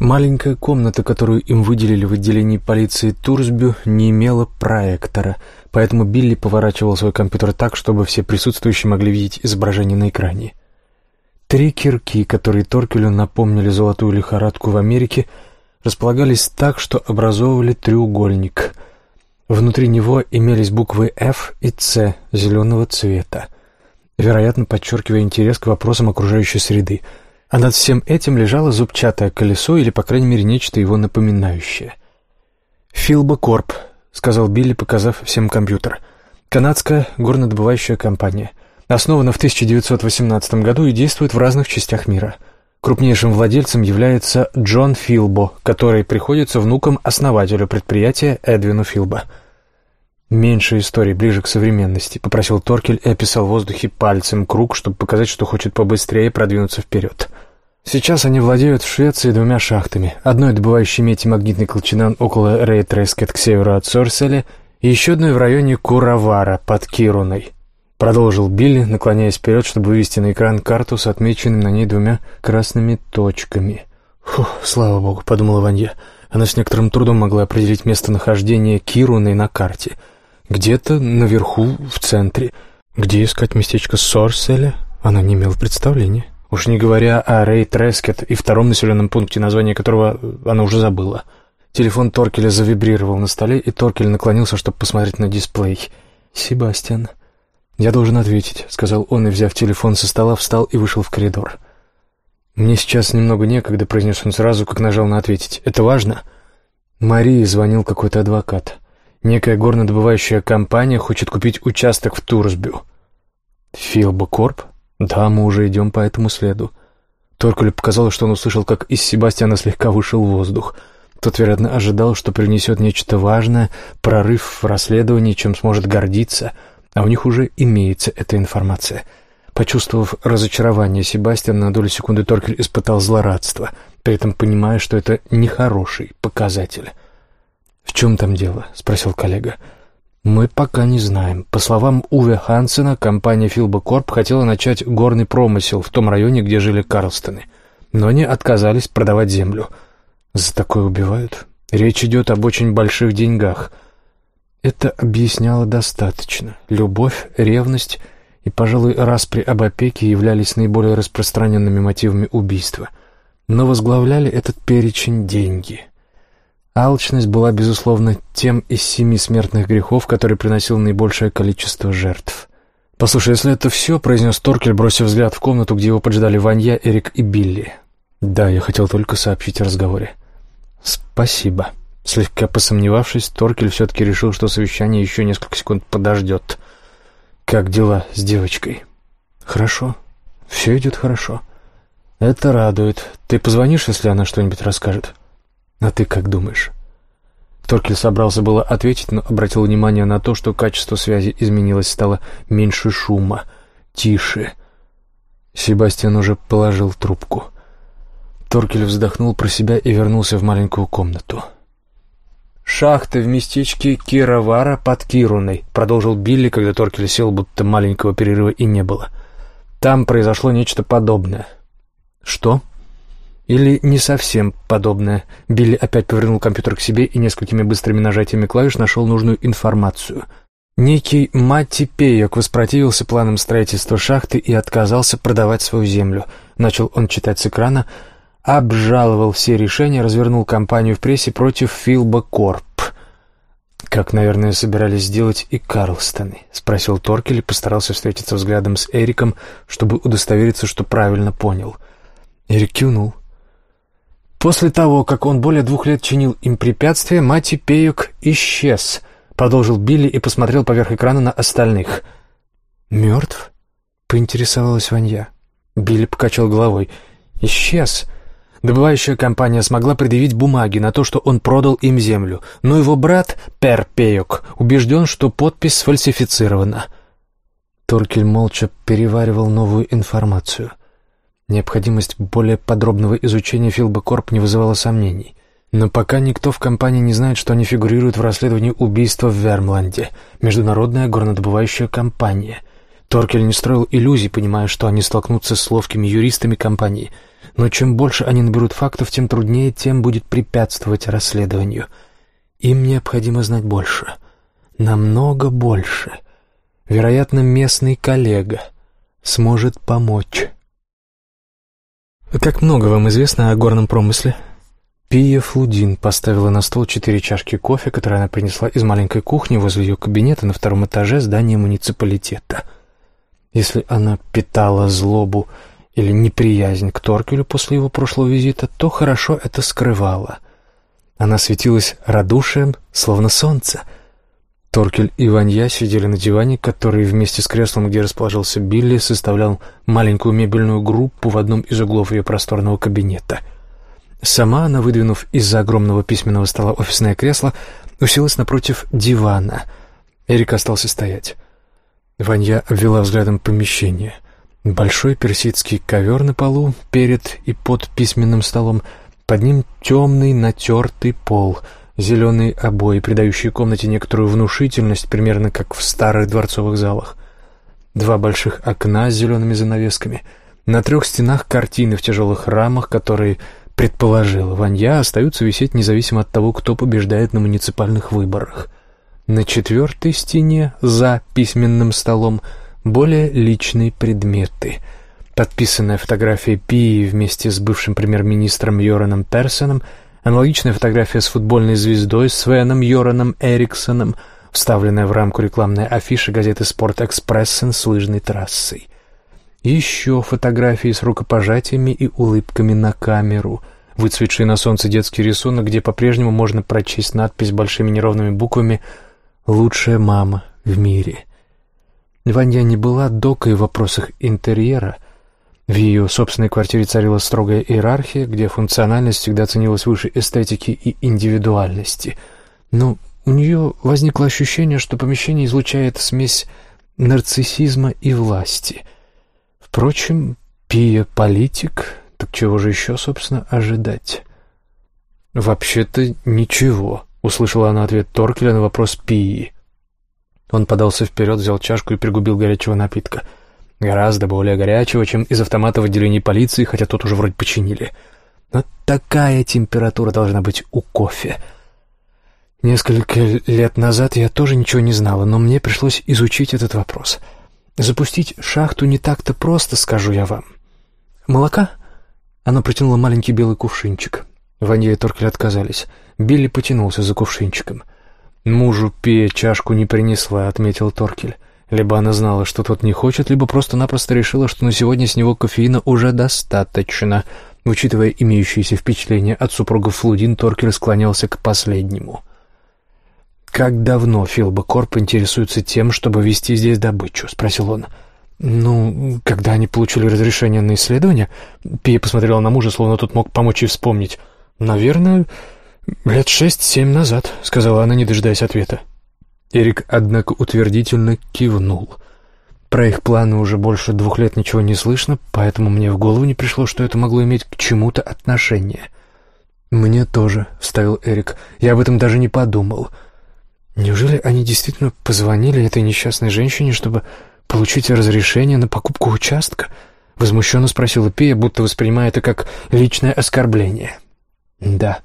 Маленькая комната, которую им выделили в отделении полиции Турсбю, не имела проектора, поэтому Билли поворачивал свой компьютер так, чтобы все присутствующие могли видеть изображение на экране. Три кирки, которые Торкелю напомнили золотую лихорадку в Америке, располагались так, что образовывали треугольник. Внутри него имелись буквы F и C зеленого цвета, вероятно, подчеркивая интерес к вопросам окружающей среды — а над всем этим лежало зубчатое колесо или, по крайней мере, нечто его напоминающее. «Филба Корп», — сказал Билли, показав всем компьютер. «Канадская горнодобывающая компания. Основана в 1918 году и действует в разных частях мира. Крупнейшим владельцем является Джон Филбо, который приходится внуком основателю предприятия Эдвину Филбо». «Меньше историй, ближе к современности», — попросил Торкель и описал в воздухе пальцем круг, чтобы показать, что хочет побыстрее продвинуться вперед. Сейчас они владеют в Швеции двумя шахтами. Одной добывающей медь и магнитный колчанан около Рейтрескет к северу от Сорселя и еще одной в районе Куравара под Кируной. Продолжил Билли, наклоняясь вперед, чтобы вывести на экран карту с отмеченными на ней двумя красными точками. «Фух, слава богу», — подумала Ванья. Она с некоторым трудом могла определить местонахождение Кируны на карте. Где-то наверху, в центре. Где искать местечко Сорселя, она не имела представления. Уж не говоря о Рэй Трескет и втором населенном пункте, название которого она уже забыла. Телефон Торкеля завибрировал на столе, и Торкель наклонился, чтобы посмотреть на дисплей. «Себастьян». «Я должен ответить», — сказал он, и, взяв телефон со стола, встал и вышел в коридор. «Мне сейчас немного некогда», — произнес он сразу, как нажал на «ответить». «Это важно?» Марии звонил какой-то адвокат. Некая горнодобывающая компания хочет купить участок в Турсбю. «Филбо Корп?» Да, мы уже идем по этому следу. Торкелю показалось, что он услышал, как из Себастьяна слегка вышел воздух. Тот, вероятно, ожидал, что принесет нечто важное, прорыв в расследовании, чем сможет гордиться, а у них уже имеется эта информация. Почувствовав разочарование Себастьяна, на долю секунды Торкель испытал злорадство, при этом понимая, что это нехороший показатель. «В чем там дело?» — спросил коллега. Мы пока не знаем. По словам Уве Хансена, компания Филба Корп хотела начать горный промысел в том районе, где жили Карлстоны. Но они отказались продавать землю. За такое убивают. Речь идет об очень больших деньгах. Это объясняло достаточно. Любовь, ревность и, пожалуй, распри об опеке являлись наиболее распространенными мотивами убийства. Но возглавляли этот перечень деньги — Алчность была, безусловно, тем из семи смертных грехов, который приносил наибольшее количество жертв. «Послушай, если это все», — произнес Торкель, бросив взгляд в комнату, где его поджидали Ванья, Эрик и Билли. «Да, я хотел только сообщить о разговоре». «Спасибо». Слегка посомневавшись, Торкель все-таки решил, что совещание еще несколько секунд подождет. «Как дела с девочкой?» «Хорошо. Все идет хорошо». «Это радует. Ты позвонишь, если она что-нибудь расскажет?» «А ты как думаешь?» Торкель собрался было ответить, но обратил внимание на то, что качество связи изменилось, стало меньше шума, тише. Себастьян уже положил трубку. Торкель вздохнул про себя и вернулся в маленькую комнату. «Шахты в местечке Кировара под Кируной», — продолжил Билли, когда Торкель сел, будто маленького перерыва и не было. «Там произошло нечто подобное». «Что?» Или не совсем подобное. Билли опять повернул компьютер к себе и несколькими быстрыми нажатиями клавиш нашел нужную информацию. Некий Матти Пейок воспротивился планам строительства шахты и отказался продавать свою землю. Начал он читать с экрана, обжаловал все решения, развернул кампанию в прессе против Филба Корп. «Как, наверное, собирались сделать и Карлстоны?» — спросил Торкель и постарался встретиться взглядом с Эриком, чтобы удостовериться, что правильно понял. Эрик кивнул. После того, как он более двух лет чинил им препятствия, Мати Пеюк исчез, продолжил Билли и посмотрел поверх экрана на остальных. «Мертв?» — поинтересовалась Ванья. Билли покачал головой. «Исчез». Добывающая компания смогла предъявить бумаги на то, что он продал им землю, но его брат, Пер Пеюк, убежден, что подпись сфальсифицирована. Торкель молча переваривал новую информацию — Необходимость более подробного изучения Филбекорп не вызывала сомнений. Но пока никто в компании не знает, что они фигурируют в расследовании убийства в Вермланде, международная горнодобывающая компания. Торкель не строил иллюзий, понимая, что они столкнутся с ловкими юристами компании. но чем больше они наберут фактов, тем труднее тем будет препятствовать расследованию. Им необходимо знать больше. Намного больше. Вероятно, местный коллега сможет помочь. Как много вам известно о горном промысле? Пия Флудин поставила на стол четыре чашки кофе, которые она принесла из маленькой кухни возле ее кабинета на втором этаже здания муниципалитета. Если она питала злобу или неприязнь к Торкелю после его прошлого визита, то хорошо это скрывала. Она светилась радушием, словно солнце. Торкель и Ванья сидели на диване, который вместе с креслом, где расположился Билли, составлял маленькую мебельную группу в одном из углов ее просторного кабинета — Сама она, выдвинув из-за огромного письменного стола офисное кресло, уселась напротив дивана. Эрик остался стоять. Ванья обвела взглядом помещение. Большой персидский ковер на полу, перед и под письменным столом. Под ним темный натертый пол, зеленые обои, придающие комнате некоторую внушительность, примерно как в старых дворцовых залах. Два больших окна с зелеными занавесками. На трех стенах картины в тяжелых рамах, которые предположил, Ванья остаются висеть независимо от того, кто побеждает на муниципальных выборах. На четвертой стене, за письменным столом, более личные предметы. Подписанная фотография Пии вместе с бывшим премьер-министром Йораном Персоном, аналогичная фотография с футбольной звездой Свеном Йораном Эриксоном, вставленная в рамку рекламная афиша газеты «Спорт-экспрессен» с лыжной трассой еще фотографии с рукопожатиями и улыбками на камеру, выцветший на солнце детский рисунок, где по-прежнему можно прочесть надпись большими неровными буквами «Лучшая мама в мире». Ваня не была докой в вопросах интерьера. В ее собственной квартире царила строгая иерархия, где функциональность всегда ценилась выше эстетики и индивидуальности. Но у нее возникло ощущение, что помещение излучает смесь нарциссизма и власти — Впрочем, Пия политик, так чего же еще, собственно, ожидать? «Вообще-то ничего», — услышала она ответ Торкеля на вопрос Пии. Он подался вперед, взял чашку и пригубил горячего напитка. Гораздо более горячего, чем из автомата в отделении полиции, хотя тот уже вроде починили. Но такая температура должна быть у кофе. Несколько лет назад я тоже ничего не знала, но мне пришлось изучить этот вопрос — Запустить шахту не так-то просто, скажу я вам. Молока? Она протянула маленький белый кувшинчик. Ваня и Торкель отказались. Билли потянулся за кувшинчиком. «Мужу Пия чашку не принесла», — отметил Торкель. Либо она знала, что тот не хочет, либо просто-напросто решила, что на сегодня с него кофеина уже достаточно. Учитывая имеющиеся впечатления от супругов Флудин, Торкель склонялся к последнему — «Как давно Филба Корп интересуется тем, чтобы вести здесь добычу?» — спросил он. «Ну, когда они получили разрешение на исследование?» Пия посмотрела на мужа, словно тот мог помочь ей вспомнить. «Наверное, лет шесть-семь назад», — сказала она, не дожидаясь ответа. Эрик, однако, утвердительно кивнул. Про их планы уже больше двух лет ничего не слышно, поэтому мне в голову не пришло, что это могло иметь к чему-то отношение. «Мне тоже», — вставил Эрик. «Я об этом даже не подумал». Неужели они действительно позвонили этой несчастной женщине, чтобы получить разрешение на покупку участка? Возмущенно спросила Пия, будто воспринимая это как личное оскорбление. Да,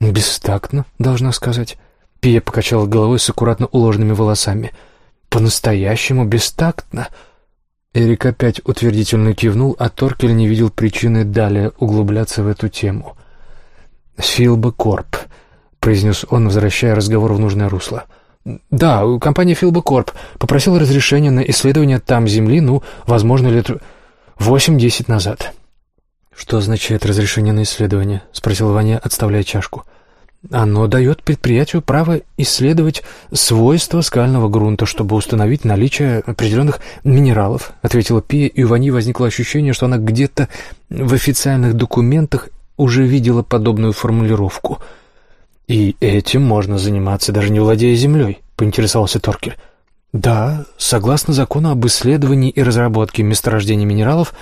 бестактно, должна сказать. Пия покачала головой с аккуратно уложенными волосами. По-настоящему бестактно. Эрик опять утвердительно кивнул, а Торкель не видел причины далее углубляться в эту тему. «Силба Корп», произнес он, возвращая разговор в нужное русло. «Да, компания Филбокорп попросила разрешения на исследование там Земли, ну, возможно, лет восемь-десять назад». «Что означает разрешение на исследование?» — спросил Ваня, отставляя чашку. «Оно дает предприятию право исследовать свойства скального грунта, чтобы установить наличие определенных минералов», — ответила Пия, и у Вани возникло ощущение, что она где-то в официальных документах уже видела подобную формулировку — «И этим можно заниматься, даже не владея землей», — поинтересовался Торкель. «Да, согласно закону об исследовании и разработке месторождений минералов,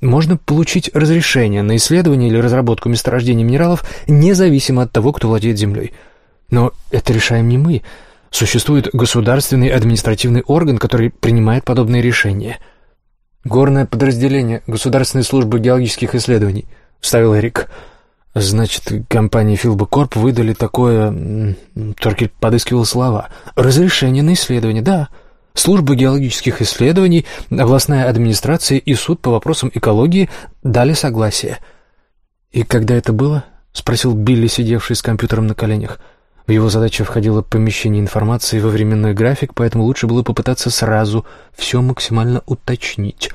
можно получить разрешение на исследование или разработку месторождений минералов независимо от того, кто владеет землей. Но это решаем не мы. Существует государственный административный орган, который принимает подобные решения. Горное подразделение Государственной службы геологических исследований —— вставил Эрик. «Значит, компании Филбокорп выдали такое...» Торкель подыскивал слова. «Разрешение на исследование, да. Служба геологических исследований, областная администрация и суд по вопросам экологии дали согласие». «И когда это было?» — спросил Билли, сидевший с компьютером на коленях. В его задачу входило помещение информации во временной график, поэтому лучше было попытаться сразу все максимально уточнить.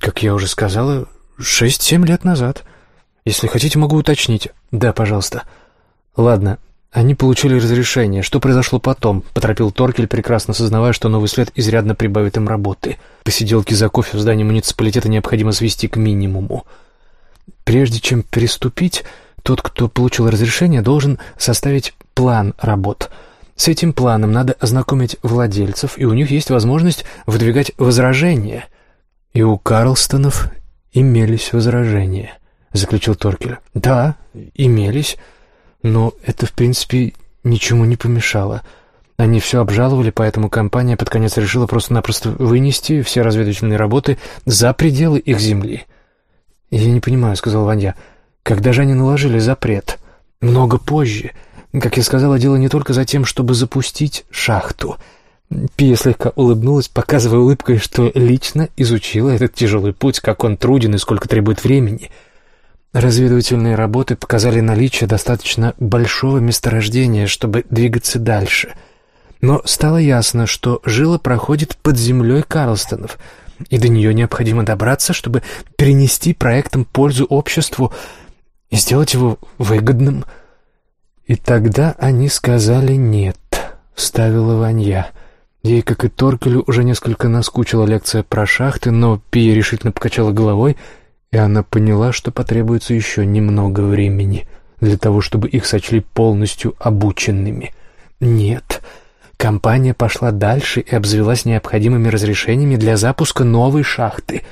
Как я уже сказала, шесть-семь лет назад. Если хотите, могу уточнить. Да, пожалуйста. Ладно, они получили разрешение. Что произошло потом? Поторопил Торкель, прекрасно сознавая, что новый след изрядно прибавит им работы. Посиделки за кофе в здании муниципалитета необходимо свести к минимуму. Прежде чем приступить, тот, кто получил разрешение, должен составить план работ. С этим планом надо ознакомить владельцев, и у них есть возможность выдвигать возражения. И у Карлстонов имелись возражения, заключил Торкель. Да, имелись, но это, в принципе, ничему не помешало. Они все обжаловали, поэтому компания под конец решила просто-напросто вынести все разведывательные работы за пределы их земли. «Я не понимаю», — сказал Ванья, — «когда же они наложили запрет?» «Много позже. Как я сказала, дело не только за тем, чтобы запустить шахту». Пия слегка улыбнулась, показывая улыбкой, что лично изучила этот тяжелый путь, как он труден и сколько требует времени. Разведывательные работы показали наличие достаточно большого месторождения, чтобы двигаться дальше. Но стало ясно, что жила проходит под землей Карлстонов — и до нее необходимо добраться, чтобы перенести проектом пользу обществу и сделать его выгодным. И тогда они сказали «нет», — вставила Ванья. Ей, как и Торкелю, уже несколько наскучила лекция про шахты, но Пия решительно покачала головой, и она поняла, что потребуется еще немного времени для того, чтобы их сочли полностью обученными. «Нет», Компания пошла дальше и обзавелась необходимыми разрешениями для запуска новой шахты.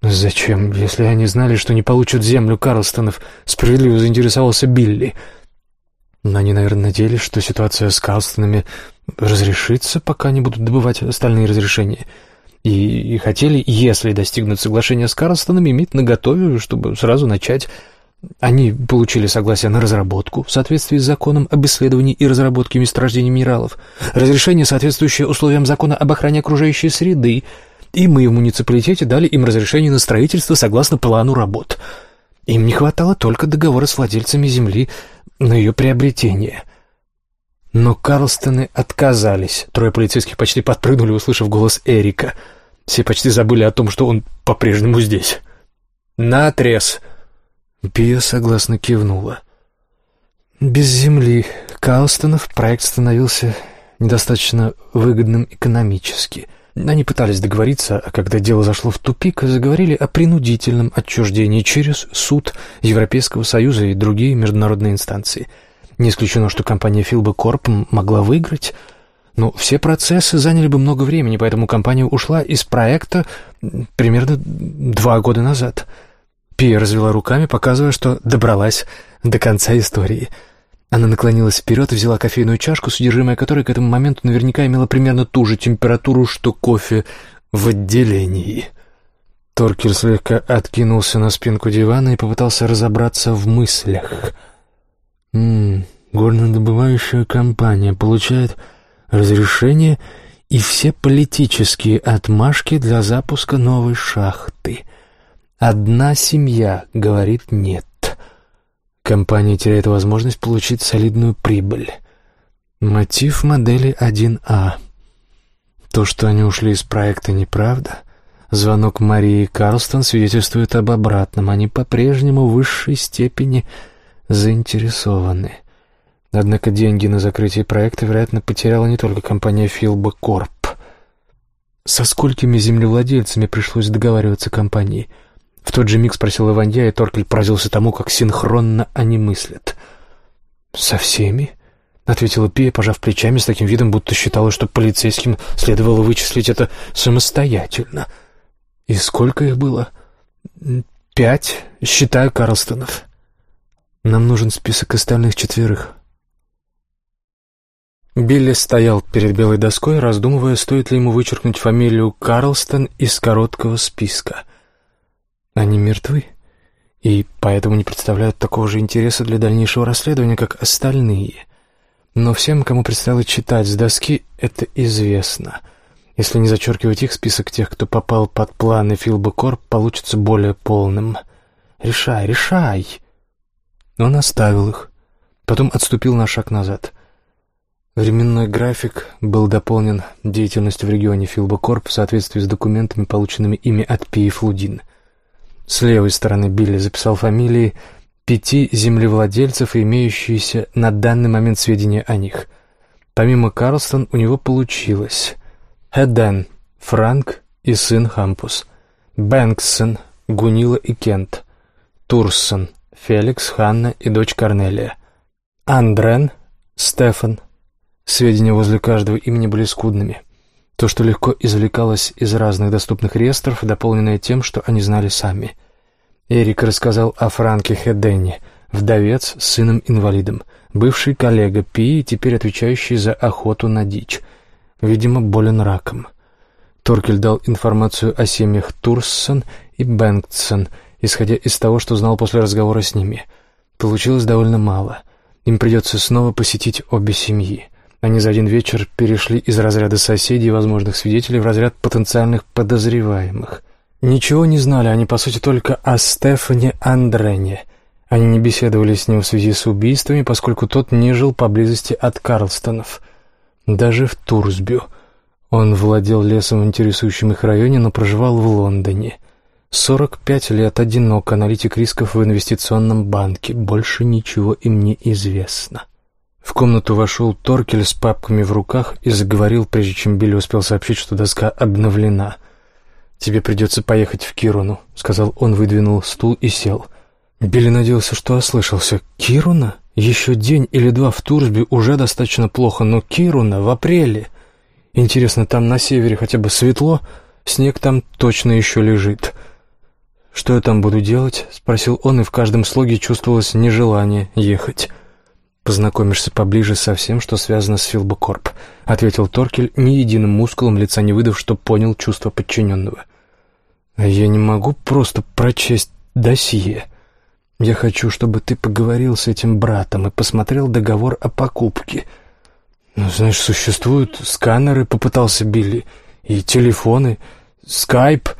«Зачем, если они знали, что не получат землю Карлстонов?» — справедливо заинтересовался Билли. Но они, наверное, надеялись, что ситуация с Карлстонами разрешится, пока они будут добывать остальные разрешения. И, и хотели, если достигнут соглашения с Карлстонами, иметь наготове, чтобы сразу начать они получили согласие на разработку в соответствии с законом об исследовании и разработке месторождений минералов, разрешение, соответствующее условиям закона об охране окружающей среды, и мы в муниципалитете дали им разрешение на строительство согласно плану работ. Им не хватало только договора с владельцами земли на ее приобретение. Но Карлстоны отказались. Трое полицейских почти подпрыгнули, услышав голос Эрика. Все почти забыли о том, что он по-прежнему здесь. «Наотрез!» Пия согласно кивнула. Без земли Калстонов проект становился недостаточно выгодным экономически. Они пытались договориться, а когда дело зашло в тупик, заговорили о принудительном отчуждении через суд Европейского Союза и другие международные инстанции. Не исключено, что компания Филба Корп могла выиграть, но все процессы заняли бы много времени, поэтому компания ушла из проекта примерно два года назад — Пия развела руками, показывая, что добралась до конца истории. Она наклонилась вперед и взяла кофейную чашку, содержимое которой к этому моменту наверняка имело примерно ту же температуру, что кофе в отделении. Торкер слегка откинулся на спинку дивана и попытался разобраться в мыслях. «Ммм, горнодобывающая компания получает разрешение и все политические отмашки для запуска новой шахты». Одна семья говорит «нет». Компания теряет возможность получить солидную прибыль. Мотив модели 1А. То, что они ушли из проекта, неправда. Звонок Марии Карлстон свидетельствует об обратном. Они по-прежнему в высшей степени заинтересованы. Однако деньги на закрытие проекта, вероятно, потеряла не только компания Филба Корп. Со сколькими землевладельцами пришлось договариваться компании – в тот же миг спросил Иванья, и Торкель поразился тому, как синхронно они мыслят. «Со всеми?» — ответила Пия, пожав плечами с таким видом, будто считала, что полицейским следовало вычислить это самостоятельно. «И сколько их было?» «Пять, считая Карлстонов. Нам нужен список остальных четверых». Билли стоял перед белой доской, раздумывая, стоит ли ему вычеркнуть фамилию Карлстон из короткого списка — они мертвы? и поэтому не представляют такого же интереса для дальнейшего расследования, как остальные. Но всем, кому предстояло читать с доски, это известно. Если не зачеркивать их, список тех, кто попал под планы Филбекорп, получится более полным. «Решай, решай!» Он оставил их, потом отступил на шаг назад. Временной график был дополнен деятельностью в регионе Филбокорп в соответствии с документами, полученными ими от Пии Флудин. С левой стороны Билли записал фамилии пяти землевладельцев, имеющиеся на данный момент сведения о них. Помимо Карлстон у него получилось Хеден, Франк и сын Хампус, Бэнксон, Гунила и Кент, Турсон, Феликс, Ханна и дочь Корнелия, Андрен, Стефан. Сведения возле каждого имени были скудными. То, что легко извлекалось из разных доступных реестров, дополненное тем, что они знали сами. Эрик рассказал о Франке Хедене, вдовец с сыном-инвалидом, бывший коллега Пи, теперь отвечающий за охоту на дичь. Видимо, болен раком. Торкель дал информацию о семьях Турсон и Бэнксон, исходя из того, что знал после разговора с ними. Получилось довольно мало. Им придется снова посетить обе семьи. Они за один вечер перешли из разряда соседей и возможных свидетелей в разряд потенциальных подозреваемых. Ничего не знали они, по сути, только о Стефане Андрене. Они не беседовали с ним в связи с убийствами, поскольку тот не жил поблизости от Карлстонов. Даже в Турсбю. Он владел лесом в интересующем их районе, но проживал в Лондоне. 45 лет, одинок, аналитик рисков в инвестиционном банке. Больше ничего им не известно. В комнату вошел Торкель с папками в руках и заговорил, прежде чем Билли успел сообщить, что доска обновлена. «Тебе придется поехать в Кируну», — сказал он, выдвинул стул и сел. Билли надеялся, что ослышался. «Кируна? Еще день или два в Турсби уже достаточно плохо, но Кируна в апреле. Интересно, там на севере хотя бы светло? Снег там точно еще лежит». «Что я там буду делать?» — спросил он, и в каждом слоге чувствовалось нежелание ехать. «Познакомишься поближе со всем, что связано с Филбокорп», — ответил Торкель, ни единым мускулом лица не выдав, что понял чувство подчиненного. «А «Я не могу просто прочесть досье. Я хочу, чтобы ты поговорил с этим братом и посмотрел договор о покупке. Ну, знаешь, существуют сканеры, попытался Билли, и телефоны, скайп.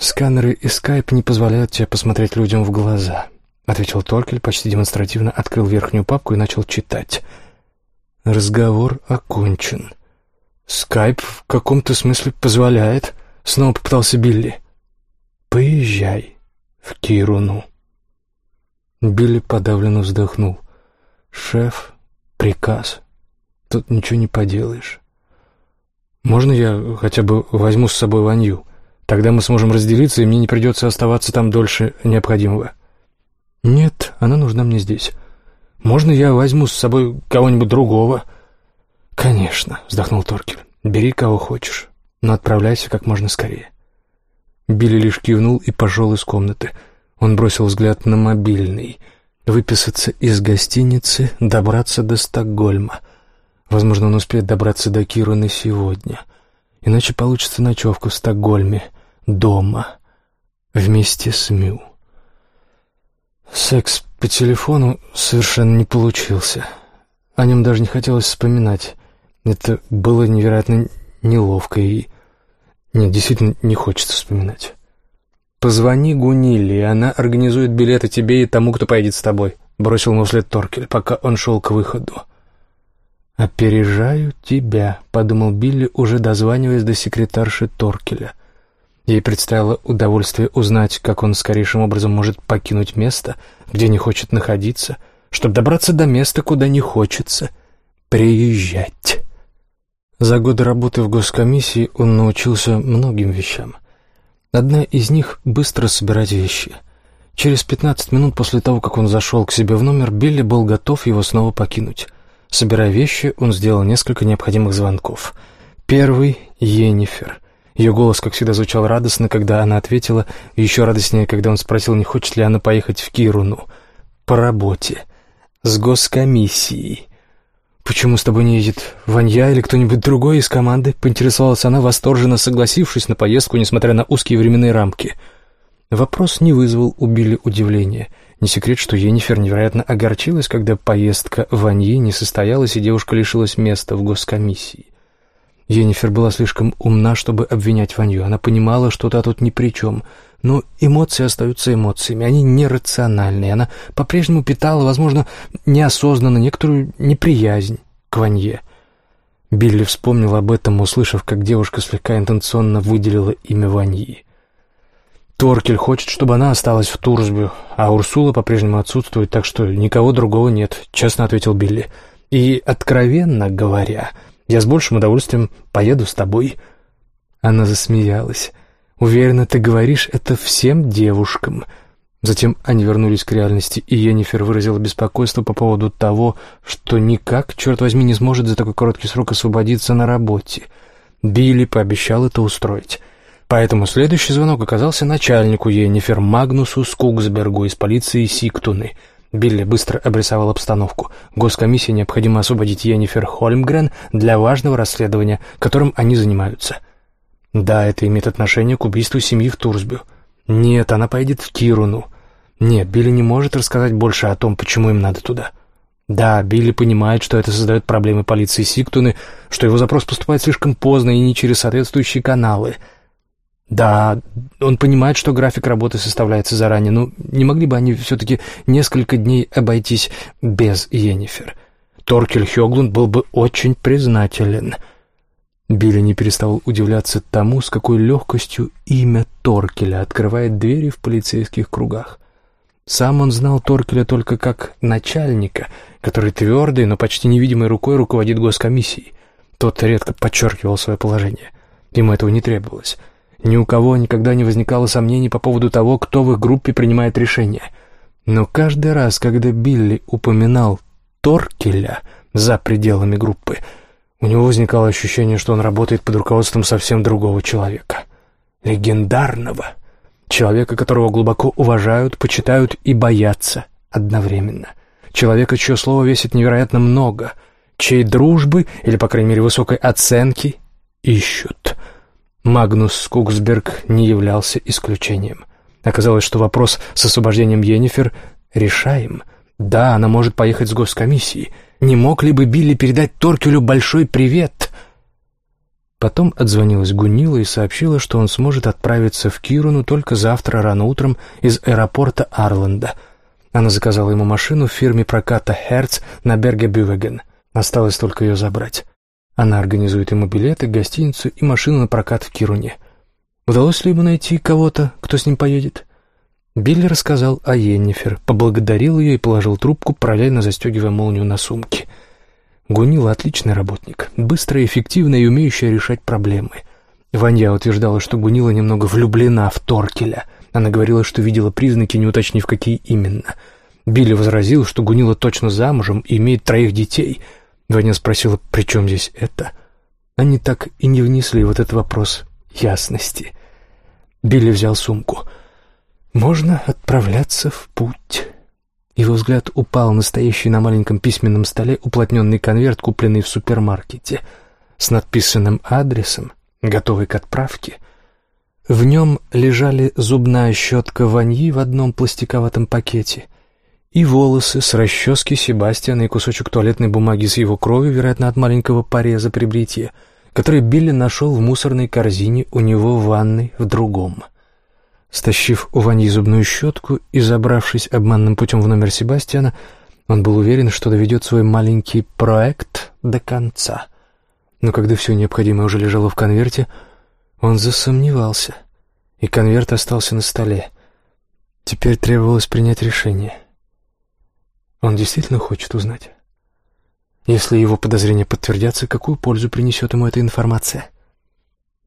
Сканеры и скайп не позволяют тебе посмотреть людям в глаза» ответил Торкель, почти демонстративно открыл верхнюю папку и начал читать. Разговор окончен. Скайп в каком-то смысле позволяет. Снова попытался Билли. Поезжай в Кируну. Билли подавленно вздохнул. Шеф, приказ. Тут ничего не поделаешь. Можно я хотя бы возьму с собой Ванью? Тогда мы сможем разделиться, и мне не придется оставаться там дольше необходимого. «Нет, она нужна мне здесь. Можно я возьму с собой кого-нибудь другого?» «Конечно», — вздохнул Торкель. «Бери кого хочешь, но отправляйся как можно скорее». Билли лишь кивнул и пошел из комнаты. Он бросил взгляд на мобильный. Выписаться из гостиницы, добраться до Стокгольма. Возможно, он успеет добраться до Кируны сегодня. Иначе получится ночевка в Стокгольме, дома, вместе с Мю. Секс по телефону совершенно не получился. О нем даже не хотелось вспоминать. Это было невероятно неловко и... Нет, действительно не хочется вспоминать. «Позвони Гуниле, и она организует билеты тебе и тому, кто поедет с тобой», — бросил ему вслед Торкель, пока он шел к выходу. «Опережаю тебя», — подумал Билли, уже дозваниваясь до секретарши Торкеля. Ей предстояло удовольствие узнать, как он скорейшим образом может покинуть место, где не хочет находиться, чтобы добраться до места, куда не хочется приезжать. За годы работы в госкомиссии он научился многим вещам. Одна из них — быстро собирать вещи. Через пятнадцать минут после того, как он зашел к себе в номер, Билли был готов его снова покинуть. Собирая вещи, он сделал несколько необходимых звонков. Первый — Йеннифер — ее голос, как всегда, звучал радостно, когда она ответила, и еще радостнее, когда он спросил, не хочет ли она поехать в Кируну. По работе. С госкомиссией. «Почему с тобой не едет Ванья или кто-нибудь другой из команды?» — поинтересовалась она, восторженно согласившись на поездку, несмотря на узкие временные рамки. Вопрос не вызвал у Билли удивления. Не секрет, что Енифер невероятно огорчилась, когда поездка в Аньи не состоялась, и девушка лишилась места в госкомиссии. Енифер была слишком умна, чтобы обвинять Ванью. Она понимала, что та тут ни при чем. Но эмоции остаются эмоциями, они нерациональные. Она по-прежнему питала, возможно, неосознанно некоторую неприязнь к Ванье. Билли вспомнил об этом, услышав, как девушка слегка интенционно выделила имя Ваньи. Торкель хочет, чтобы она осталась в Турсбю, а Урсула по-прежнему отсутствует, так что никого другого нет, честно ответил Билли. И, откровенно говоря, я с большим удовольствием поеду с тобой». Она засмеялась. «Уверена, ты говоришь это всем девушкам». Затем они вернулись к реальности, и Йеннифер выразила беспокойство по поводу того, что никак, черт возьми, не сможет за такой короткий срок освободиться на работе. Билли пообещал это устроить. Поэтому следующий звонок оказался начальнику Йеннифер Магнусу Скугсбергу из полиции Сиктуны — Билли быстро обрисовал обстановку. Госкомиссии необходимо освободить Йеннифер Хольмгрен для важного расследования, которым они занимаются. Да, это имеет отношение к убийству семьи в Турсбю. Нет, она поедет в Кируну. Нет, Билли не может рассказать больше о том, почему им надо туда. Да, Билли понимает, что это создает проблемы полиции Сиктуны, что его запрос поступает слишком поздно и не через соответствующие каналы — да, он понимает, что график работы составляется заранее, но не могли бы они все-таки несколько дней обойтись без Йеннифер? Торкель Хёглунд был бы очень признателен. Билли не переставал удивляться тому, с какой легкостью имя Торкеля открывает двери в полицейских кругах. Сам он знал Торкеля только как начальника, который твердой, но почти невидимой рукой руководит госкомиссией. Тот редко подчеркивал свое положение. Ему этого не требовалось. Ни у кого никогда не возникало сомнений по поводу того, кто в их группе принимает решения. Но каждый раз, когда Билли упоминал Торкеля за пределами группы, у него возникало ощущение, что он работает под руководством совсем другого человека. Легендарного. Человека, которого глубоко уважают, почитают и боятся одновременно. Человека, чье слово весит невероятно много, чьей дружбы, или, по крайней мере, высокой оценки, ищут. Магнус Скуксберг не являлся исключением. Оказалось, что вопрос с освобождением Йеннифер решаем. Да, она может поехать с госкомиссией. Не мог ли бы Билли передать Торкелю большой привет? Потом отзвонилась Гунила и сообщила, что он сможет отправиться в Кируну только завтра рано утром из аэропорта Арланда. Она заказала ему машину в фирме проката «Херц» на Берге-Бювеген. Осталось только ее забрать. Она организует ему билеты, гостиницу и машину на прокат в Кируне. Удалось ли ему найти кого-то, кто с ним поедет? Билли рассказал о Йеннифер, поблагодарил ее и положил трубку, параллельно застегивая молнию на сумке. Гунила отличный работник, быстрая, эффективная и умеющая решать проблемы. Ваня утверждала, что Гунила немного влюблена в Торкеля. Она говорила, что видела признаки, не уточнив, какие именно. Билли возразил, что Гунила точно замужем и имеет троих детей — Ваня спросила, при чем здесь это? Они так и не внесли вот этот вопрос ясности. Билли взял сумку. «Можно отправляться в путь». Его взгляд упал на стоящий на маленьком письменном столе уплотненный конверт, купленный в супермаркете, с надписанным адресом, готовый к отправке. В нем лежали зубная щетка ваньи в одном пластиковатом пакете — и волосы с расчески Себастьяна и кусочек туалетной бумаги с его кровью, вероятно, от маленького пореза при бритье, который Билли нашел в мусорной корзине у него в ванной в другом. Стащив у Ваньи зубную щетку и забравшись обманным путем в номер Себастьяна, он был уверен, что доведет свой маленький проект до конца. Но когда все необходимое уже лежало в конверте, он засомневался, и конверт остался на столе. Теперь требовалось принять решение — он действительно хочет узнать. Если его подозрения подтвердятся, какую пользу принесет ему эта информация?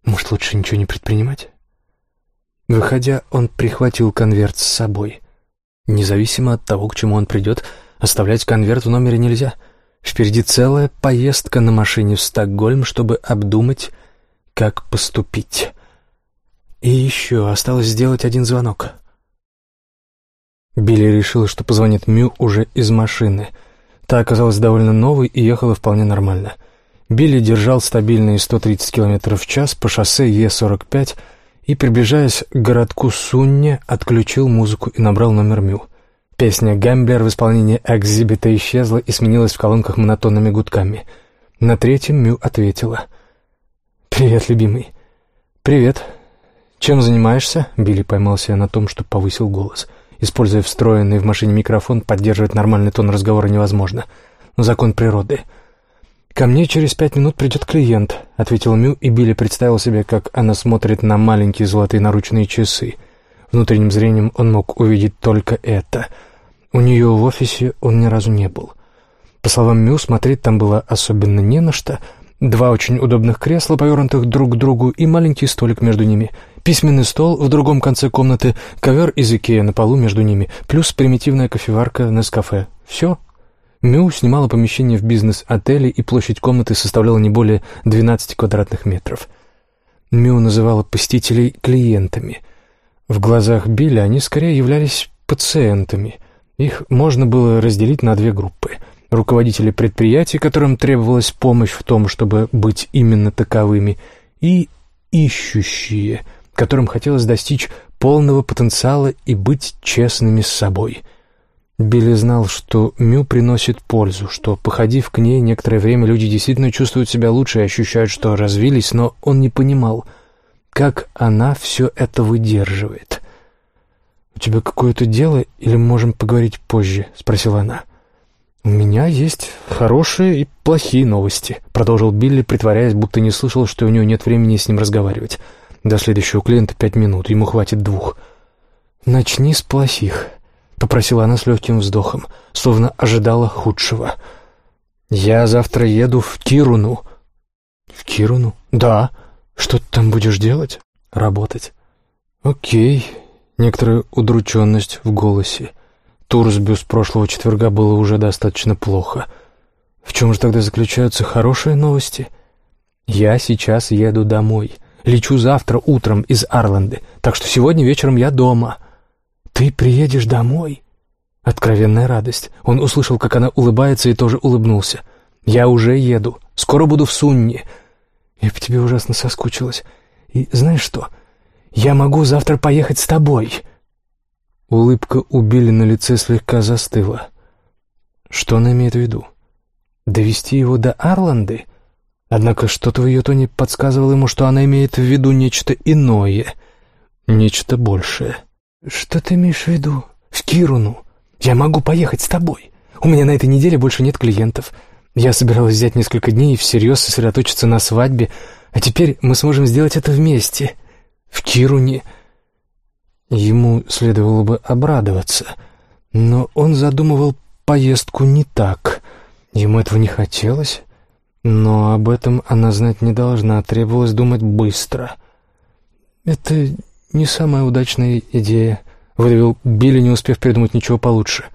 Может, лучше ничего не предпринимать? Выходя, он прихватил конверт с собой. Независимо от того, к чему он придет, оставлять конверт в номере нельзя. Впереди целая поездка на машине в Стокгольм, чтобы обдумать, как поступить. И еще осталось сделать один звонок. Билли решил, что позвонит Мю уже из машины. Та оказалась довольно новой и ехала вполне нормально. Билли держал стабильные 130 км в час по шоссе Е-45 и, приближаясь к городку Сунне, отключил музыку и набрал номер Мю. Песня «Гэмблер» в исполнении экзибита исчезла и сменилась в колонках монотонными гудками. На третьем Мю ответила. «Привет, любимый». «Привет. Чем занимаешься?» Билли поймался на том, что повысил голос. Используя встроенный в машине микрофон, поддерживать нормальный тон разговора невозможно. Закон природы. «Ко мне через пять минут придет клиент», — ответил Мю, и Билли представил себе, как она смотрит на маленькие золотые наручные часы. Внутренним зрением он мог увидеть только это. У нее в офисе он ни разу не был. По словам Мю, смотреть там было особенно не на что. Два очень удобных кресла, повернутых друг к другу, и маленький столик между ними. Письменный стол в другом конце комнаты, ковер из Икея на полу между ними, плюс примитивная кофеварка на кафе. Все, Мю снимала помещение в бизнес-отеле, и площадь комнаты составляла не более 12 квадратных метров. Мю называла посетителей клиентами. В глазах Билли они скорее являлись пациентами. Их можно было разделить на две группы. Руководители предприятий, которым требовалась помощь в том, чтобы быть именно таковыми, и ищущие, которым хотелось достичь полного потенциала и быть честными с собой – Билли знал, что Мю приносит пользу, что, походив к ней, некоторое время люди действительно чувствуют себя лучше и ощущают, что развились, но он не понимал, как она все это выдерживает. «У тебя какое-то дело или можем поговорить позже?» — спросила она. «У меня есть хорошие и плохие новости», — продолжил Билли, притворяясь, будто не слышал, что у него нет времени с ним разговаривать. «До следующего клиента пять минут, ему хватит двух». «Начни с плохих», — попросила она с легким вздохом, словно ожидала худшего. «Я завтра еду в Кируну». «В Кируну?» «Да. Что ты там будешь делать?» «Работать». «Окей». Некоторая удрученность в голосе. Турсбю с прошлого четверга было уже достаточно плохо. В чем же тогда заключаются хорошие новости? «Я сейчас еду домой. Лечу завтра утром из Арланды, так что сегодня вечером я дома». «Ты приедешь домой?» Откровенная радость. Он услышал, как она улыбается, и тоже улыбнулся. «Я уже еду. Скоро буду в Сунне. Я по тебе ужасно соскучилась. И знаешь что? Я могу завтра поехать с тобой». Улыбка у Билли на лице слегка застыла. Что она имеет в виду? Довести его до Арланды? Однако что-то в ее тоне подсказывало ему, что она имеет в виду нечто иное, нечто большее. «Что ты имеешь в виду? В Кируну? Я могу поехать с тобой. У меня на этой неделе больше нет клиентов. Я собиралась взять несколько дней и всерьез сосредоточиться на свадьбе, а теперь мы сможем сделать это вместе. В Кируне...» Ему следовало бы обрадоваться, но он задумывал поездку не так. Ему этого не хотелось, но об этом она знать не должна, требовалось думать быстро. «Это «Не самая удачная идея», — выдавил Билли, не успев придумать ничего получше.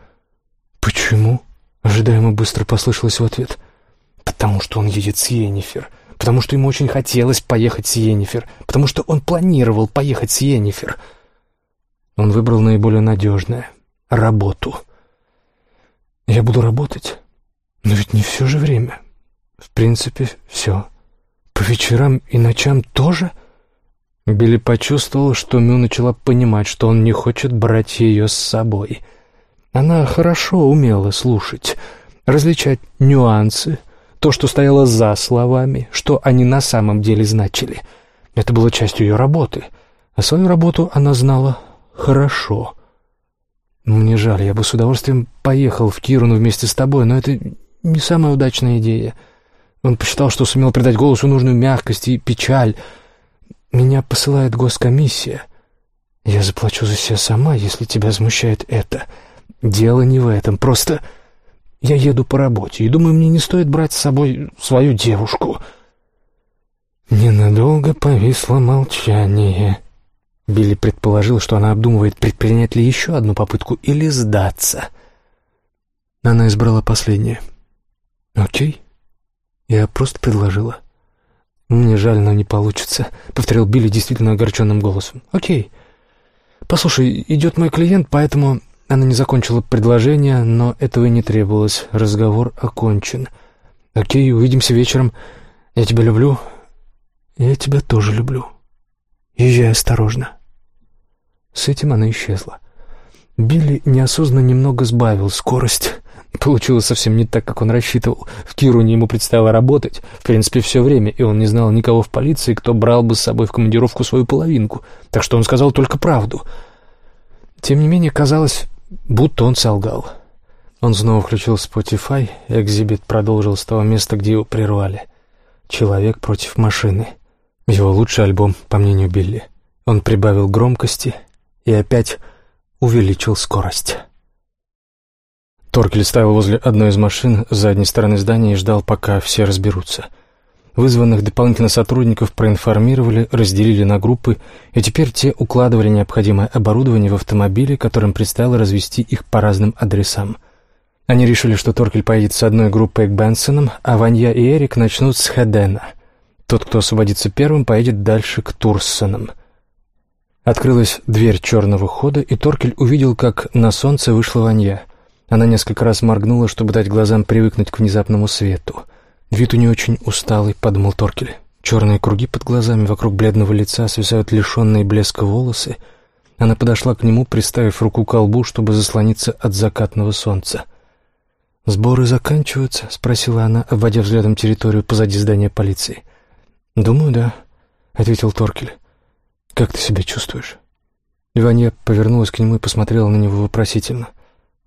«Почему?» — ожидаемо быстро послышалось в ответ. «Потому что он едет с Йеннифер. Потому что ему очень хотелось поехать с Йеннифер. Потому что он планировал поехать с Йеннифер». Он выбрал наиболее надежное — работу. «Я буду работать, но ведь не все же время. В принципе, все. По вечерам и ночам тоже?» Билли почувствовал, что Мю начала понимать, что он не хочет брать ее с собой. Она хорошо умела слушать, различать нюансы, то, что стояло за словами, что они на самом деле значили. Это было частью ее работы, а свою работу она знала хорошо. «Мне жаль, я бы с удовольствием поехал в Кируну вместе с тобой, но это не самая удачная идея». Он посчитал, что сумел придать голосу нужную мягкость и печаль — меня посылает госкомиссия. Я заплачу за себя сама, если тебя смущает это. Дело не в этом, просто я еду по работе, и думаю, мне не стоит брать с собой свою девушку». Ненадолго повисло молчание. Билли предположил, что она обдумывает, предпринять ли еще одну попытку или сдаться. Она избрала последнее. «Окей, я просто предложила». «Мне жаль, но не получится», — повторил Билли действительно огорченным голосом. «Окей. Послушай, идет мой клиент, поэтому...» Она не закончила предложение, но этого и не требовалось. Разговор окончен. «Окей, увидимся вечером. Я тебя люблю». «Я тебя тоже люблю». Езжай осторожно». С этим она исчезла. Билли неосознанно немного сбавил скорость. Получилось совсем не так, как он рассчитывал. В Кируне ему предстояло работать, в принципе, все время, и он не знал никого в полиции, кто брал бы с собой в командировку свою половинку, так что он сказал только правду. Тем не менее, казалось, будто он солгал. Он снова включил Spotify, Экзибит продолжил с того места, где его прервали. «Человек против машины». Его лучший альбом, по мнению Билли. Он прибавил громкости и опять увеличил скорость. Торкель стоял возле одной из машин с задней стороны здания и ждал, пока все разберутся. Вызванных дополнительно сотрудников проинформировали, разделили на группы, и теперь те укладывали необходимое оборудование в автомобили, которым предстояло развести их по разным адресам. Они решили, что Торкель поедет с одной группой к Бенсонам, а Ванья и Эрик начнут с Хедена — тот, кто освободится первым, поедет дальше к Турсонам. Открылась дверь черного хода, и Торкель увидел, как на солнце вышла Ванья. Она несколько раз моргнула, чтобы дать глазам привыкнуть к внезапному свету. Вид у нее очень усталый, подумал Торкель. Черные круги под глазами, вокруг бледного лица свисают лишенные блеска волосы. Она подошла к нему, приставив руку к колбу, чтобы заслониться от закатного солнца. «Сборы заканчиваются?» — спросила она, обводя взглядом территорию позади здания полиции. «Думаю, да», — ответил Торкель. «Как ты себя чувствуешь?» Ваня повернулась к нему и посмотрела на него вопросительно.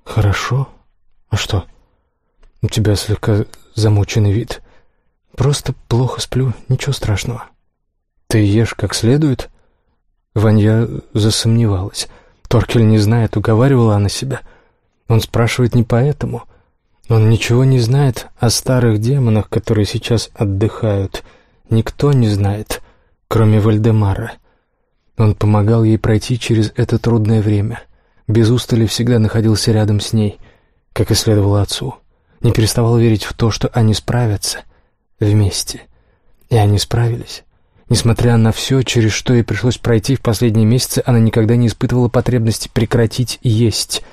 «Хорошо. А что?» «У тебя слегка замученный вид. Просто плохо сплю, ничего страшного». «Ты ешь как следует?» Ванья засомневалась. Торкель не знает, уговаривала она себя. Он спрашивает не поэтому. Он ничего не знает о старых демонах, которые сейчас отдыхают — Никто не знает, кроме Вальдемара. Он помогал ей пройти через это трудное время. Без устали всегда находился рядом с ней, как и следовало отцу. Не переставал верить в то, что они справятся вместе. И они справились. Несмотря на все, через что ей пришлось пройти в последние месяцы, она никогда не испытывала потребности прекратить есть.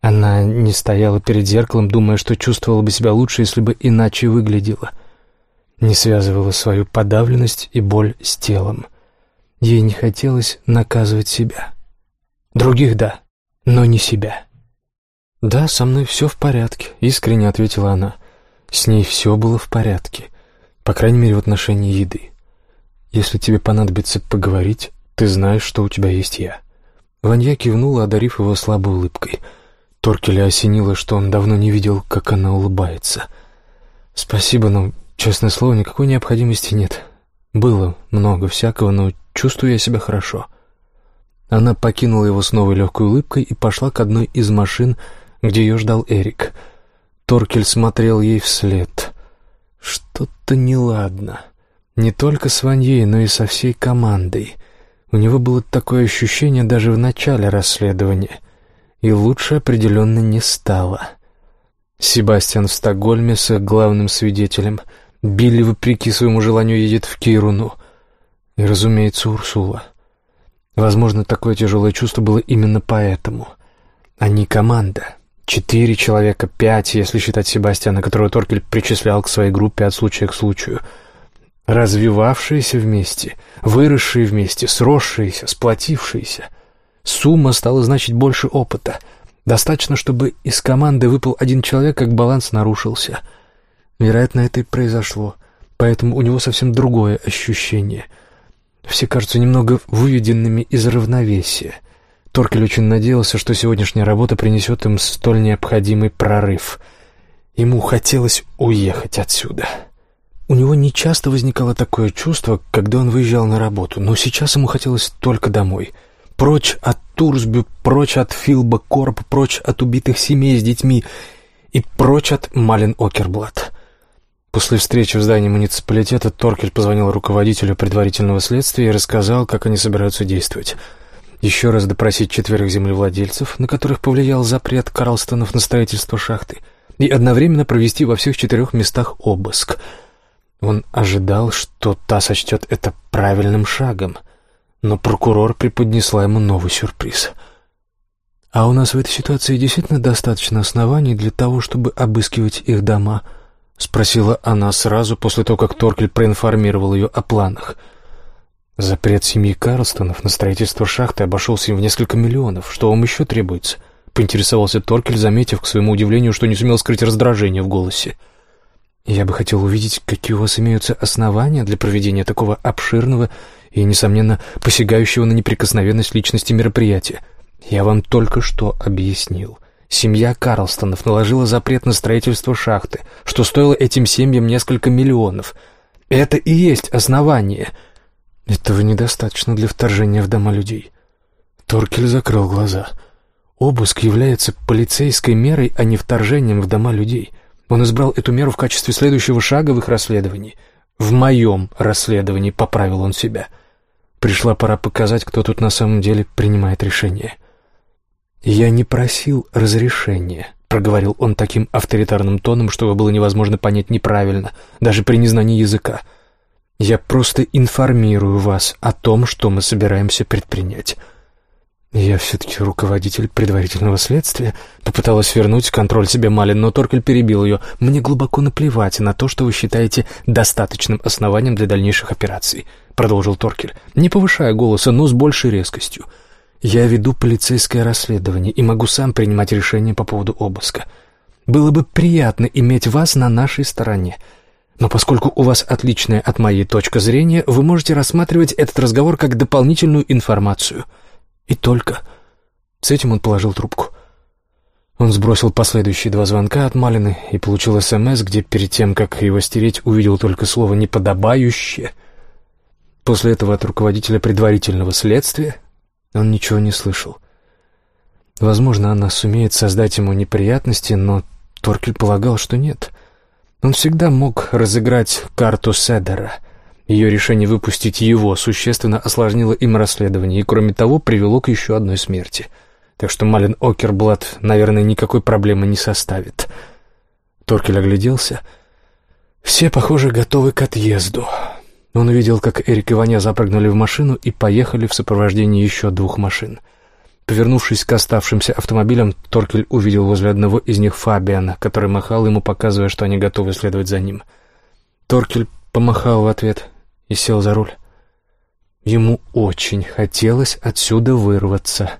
Она не стояла перед зеркалом, думая, что чувствовала бы себя лучше, если бы иначе выглядела — не связывала свою подавленность и боль с телом. Ей не хотелось наказывать себя. Других — да, но не себя. «Да, со мной все в порядке», — искренне ответила она. С ней все было в порядке, по крайней мере, в отношении еды. «Если тебе понадобится поговорить, ты знаешь, что у тебя есть я». Ванья кивнула, одарив его слабой улыбкой. Торкеля осенило, что он давно не видел, как она улыбается. «Спасибо, но Честное слово, никакой необходимости нет. Было много всякого, но чувствую я себя хорошо. Она покинула его с новой легкой улыбкой и пошла к одной из машин, где ее ждал Эрик. Торкель смотрел ей вслед. Что-то неладно. Не только с Ваньей, но и со всей командой. У него было такое ощущение даже в начале расследования. И лучше определенно не стало. Себастьян в Стокгольме с их главным свидетелем — Билли, вопреки своему желанию, едет в Кейруну. И, разумеется, Урсула. Возможно, такое тяжелое чувство было именно поэтому. Они команда. Четыре человека, пять, если считать Себастьяна, которого Торкель причислял к своей группе от случая к случаю. Развивавшиеся вместе, выросшие вместе, сросшиеся, сплотившиеся. Сумма стала значить больше опыта. Достаточно, чтобы из команды выпал один человек, как баланс нарушился — Вероятно, это и произошло, поэтому у него совсем другое ощущение. Все кажутся немного выведенными из равновесия. Торкель очень надеялся, что сегодняшняя работа принесет им столь необходимый прорыв. Ему хотелось уехать отсюда. У него нечасто возникало такое чувство, когда он выезжал на работу, но сейчас ему хотелось только домой. Прочь от Турсбю, прочь от Филба Корп, прочь от убитых семей с детьми и прочь от Малин Окерблат. После встречи в здании муниципалитета Торкель позвонил руководителю предварительного следствия и рассказал, как они собираются действовать. Еще раз допросить четверых землевладельцев, на которых повлиял запрет Карлстонов на строительство шахты, и одновременно провести во всех четырех местах обыск. Он ожидал, что та сочтет это правильным шагом, но прокурор преподнесла ему новый сюрприз. «А у нас в этой ситуации действительно достаточно оснований для того, чтобы обыскивать их дома», — спросила она сразу после того, как Торкель проинформировал ее о планах. Запрет семьи Карлстонов на строительство шахты обошелся им в несколько миллионов. Что вам еще требуется? Поинтересовался Торкель, заметив, к своему удивлению, что не сумел скрыть раздражение в голосе. «Я бы хотел увидеть, какие у вас имеются основания для проведения такого обширного и, несомненно, посягающего на неприкосновенность личности мероприятия. Я вам только что объяснил. Семья Карлстонов наложила запрет на строительство шахты, что стоило этим семьям несколько миллионов. Это и есть основание». Этого недостаточно для вторжения в дома людей. Торкель закрыл глаза. Обыск является полицейской мерой, а не вторжением в дома людей. Он избрал эту меру в качестве следующего шага в их расследовании. В моем расследовании поправил он себя. Пришла пора показать, кто тут на самом деле принимает решение. «Я не просил разрешения», — проговорил он таким авторитарным тоном, чтобы было невозможно понять неправильно, даже при незнании языка. Я просто информирую вас о том, что мы собираемся предпринять. Я все-таки руководитель предварительного следствия. Попыталась вернуть контроль себе Малин, но Торкель перебил ее. Мне глубоко наплевать на то, что вы считаете достаточным основанием для дальнейших операций, продолжил Торкель, не повышая голоса, но с большей резкостью. Я веду полицейское расследование и могу сам принимать решения по поводу обыска. Было бы приятно иметь вас на нашей стороне. Но поскольку у вас отличная от моей точка зрения, вы можете рассматривать этот разговор как дополнительную информацию. И только. С этим он положил трубку. Он сбросил последующие два звонка от Малины и получил СМС, где перед тем, как его стереть, увидел только слово «неподобающее». После этого от руководителя предварительного следствия он ничего не слышал. Возможно, она сумеет создать ему неприятности, но Торкель полагал, что нет — он всегда мог разыграть карту Седера. Ее решение выпустить его существенно осложнило им расследование и, кроме того, привело к еще одной смерти. Так что Малин Окерблат, наверное, никакой проблемы не составит. Торкель огляделся. Все, похоже, готовы к отъезду. Он увидел, как Эрик и Ваня запрыгнули в машину и поехали в сопровождении еще двух машин — Повернувшись к оставшимся автомобилям, Торкель увидел возле одного из них Фабиана, который махал ему, показывая, что они готовы следовать за ним. Торкель помахал в ответ и сел за руль. Ему очень хотелось отсюда вырваться.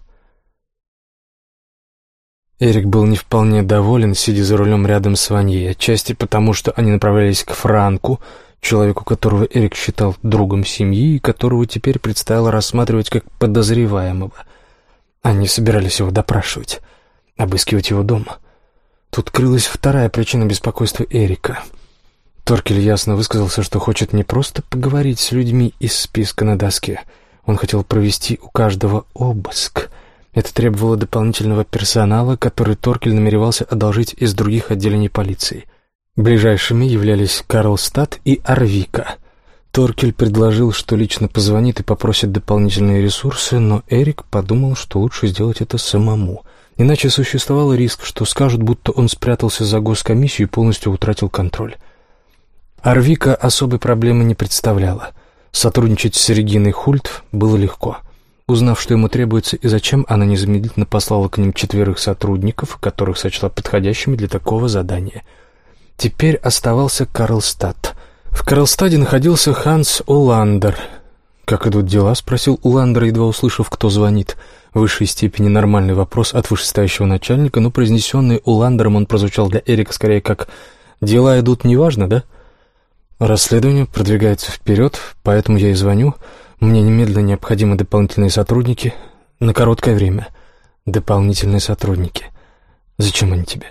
Эрик был не вполне доволен, сидя за рулем рядом с Ваньей, отчасти потому, что они направлялись к Франку, человеку, которого Эрик считал другом семьи и которого теперь предстояло рассматривать как подозреваемого — они собирались его допрашивать, обыскивать его дома. Тут крылась вторая причина беспокойства Эрика. Торкель ясно высказался, что хочет не просто поговорить с людьми из списка на доске. Он хотел провести у каждого обыск. Это требовало дополнительного персонала, который Торкель намеревался одолжить из других отделений полиции. Ближайшими являлись Карлстад и Арвика. Торкель предложил, что лично позвонит и попросит дополнительные ресурсы, но Эрик подумал, что лучше сделать это самому. Иначе существовал риск, что скажут, будто он спрятался за госкомиссию и полностью утратил контроль. Арвика особой проблемы не представляла. Сотрудничать с Региной Хульт было легко. Узнав, что ему требуется и зачем, она незамедлительно послала к ним четверых сотрудников, которых сочла подходящими для такого задания. Теперь оставался Карлстадт — в Карлстаде находился Ханс Уландер. «Как идут дела?» — спросил Уландер, едва услышав, кто звонит. В высшей степени нормальный вопрос от вышестоящего начальника, но произнесенный Уландером он прозвучал для Эрика скорее как «Дела идут неважно, да?» «Расследование продвигается вперед, поэтому я и звоню. Мне немедленно необходимы дополнительные сотрудники на короткое время. Дополнительные сотрудники. Зачем они тебе?»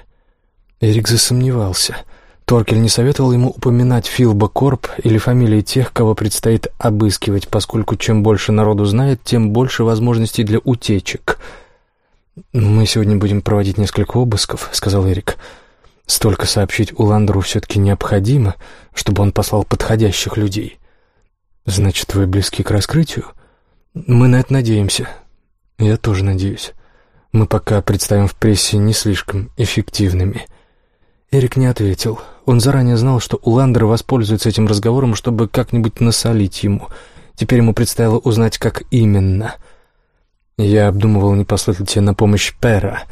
Эрик засомневался — Торкель не советовал ему упоминать Филба Корп или фамилии тех, кого предстоит обыскивать, поскольку чем больше народу знает, тем больше возможностей для утечек. «Мы сегодня будем проводить несколько обысков», — сказал Эрик. «Столько сообщить Уландеру все-таки необходимо, чтобы он послал подходящих людей». «Значит, вы близки к раскрытию?» «Мы на это надеемся». «Я тоже надеюсь. Мы пока представим в прессе не слишком эффективными». Эрик не ответил. Он заранее знал, что Уландер воспользуется этим разговором, чтобы как-нибудь насолить ему. Теперь ему предстояло узнать, как именно. «Я обдумывал, не послать ли тебе на помощь Пера».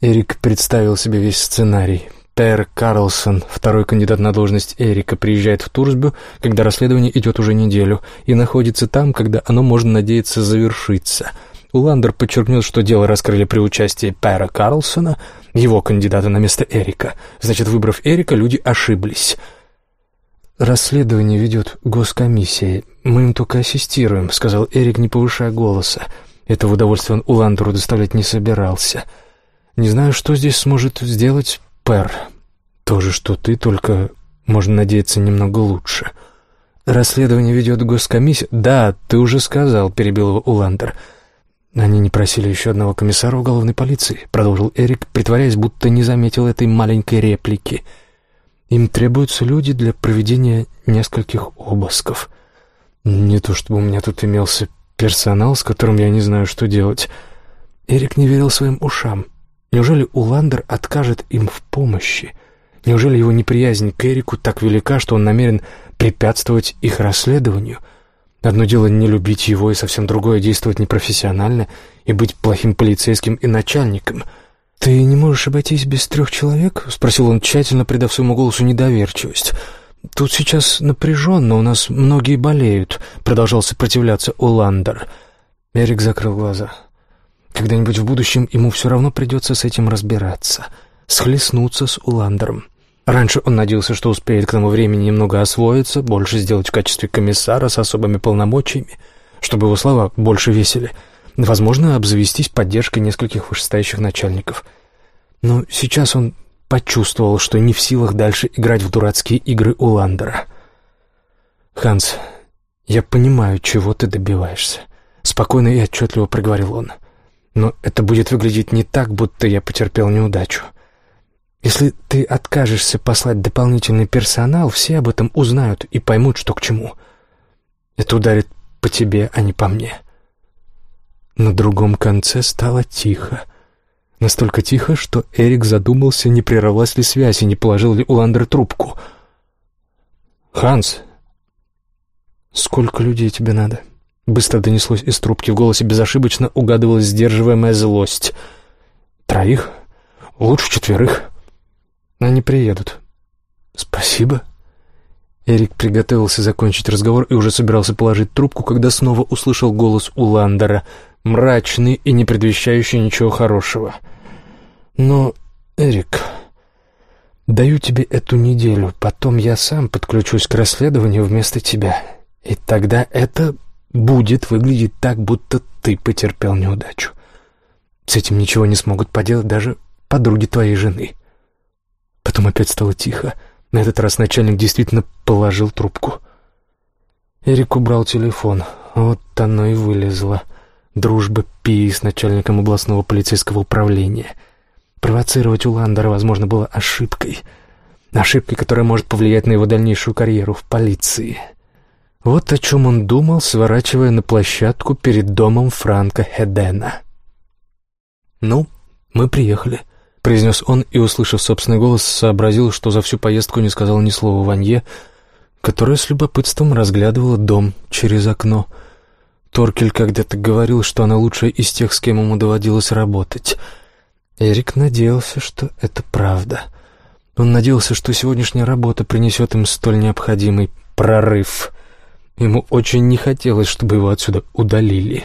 Эрик представил себе весь сценарий. Пер Карлсон, второй кандидат на должность Эрика, приезжает в Турсбю, когда расследование идет уже неделю, и находится там, когда оно, можно надеяться, завершится. Уландер подчеркнул, что дело раскрыли при участии Пера Карлсона, его кандидата на место Эрика. Значит, выбрав Эрика, люди ошиблись. «Расследование ведет госкомиссия. Мы им только ассистируем», — сказал Эрик, не повышая голоса. Этого удовольствия он Уландеру доставлять не собирался. «Не знаю, что здесь сможет сделать Пер. То же, что ты, только, можно надеяться, немного лучше». «Расследование ведет госкомиссия?» «Да, ты уже сказал», — перебил его Уландер. «Они не просили еще одного комиссара уголовной полиции», — продолжил Эрик, притворяясь, будто не заметил этой маленькой реплики. «Им требуются люди для проведения нескольких обысков. Не то чтобы у меня тут имелся Персонал, с которым я не знаю, что делать. Эрик не верил своим ушам. Неужели Уландер откажет им в помощи? Неужели его неприязнь к Эрику так велика, что он намерен препятствовать их расследованию? Одно дело не любить его, и совсем другое — действовать непрофессионально и быть плохим полицейским и начальником. «Ты не можешь обойтись без трех человек?» — спросил он, тщательно придав своему голосу недоверчивость — «Тут сейчас напряженно, у нас многие болеют», — продолжал сопротивляться Уландер. Эрик закрыл глаза. «Когда-нибудь в будущем ему все равно придется с этим разбираться, схлестнуться с Уландером. Раньше он надеялся, что успеет к тому времени немного освоиться, больше сделать в качестве комиссара с особыми полномочиями, чтобы его слова больше весили, возможно, обзавестись поддержкой нескольких вышестоящих начальников. Но сейчас он почувствовал, что не в силах дальше играть в дурацкие игры у Ландера. «Ханс, я понимаю, чего ты добиваешься», — спокойно и отчетливо проговорил он. «Но это будет выглядеть не так, будто я потерпел неудачу. Если ты откажешься послать дополнительный персонал, все об этом узнают и поймут, что к чему. Это ударит по тебе, а не по мне». На другом конце стало тихо. Настолько тихо, что Эрик задумался, не прервалась ли связь и не положил ли Уландер трубку. «Ханс, сколько людей тебе надо?» Быстро донеслось из трубки, в голосе безошибочно угадывалась сдерживаемая злость. «Троих? Лучше четверых. Они приедут». «Спасибо». Эрик приготовился закончить разговор и уже собирался положить трубку, когда снова услышал голос Уландера, мрачный и не предвещающий ничего хорошего. «Но, Эрик, даю тебе эту неделю, потом я сам подключусь к расследованию вместо тебя, и тогда это будет выглядеть так, будто ты потерпел неудачу. С этим ничего не смогут поделать даже подруги твоей жены». Потом опять стало тихо. На этот раз начальник действительно положил трубку. Эрик убрал телефон. Вот оно и вылезло. Дружба Пи с начальником областного полицейского управления — Провоцировать Уландера, возможно, было ошибкой. Ошибкой, которая может повлиять на его дальнейшую карьеру в полиции. Вот о чем он думал, сворачивая на площадку перед домом Франка Хедена. «Ну, мы приехали», — произнес он и, услышав собственный голос, сообразил, что за всю поездку не сказал ни слова Ванье, которая с любопытством разглядывала дом через окно. Торкель когда-то говорил, что она лучшая из тех, с кем ему доводилось работать — Эрик надеялся, что это правда. Он надеялся, что сегодняшняя работа принесет им столь необходимый прорыв. Ему очень не хотелось, чтобы его отсюда удалили.